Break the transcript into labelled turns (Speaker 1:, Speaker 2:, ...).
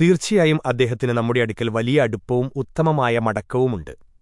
Speaker 1: തീർച്ചയായും അദ്ദേഹത്തിന് നമ്മുടെ അടുക്കൽ വലിയ അടുപ്പവും ഉത്തമമായ മടക്കവുമുണ്ട്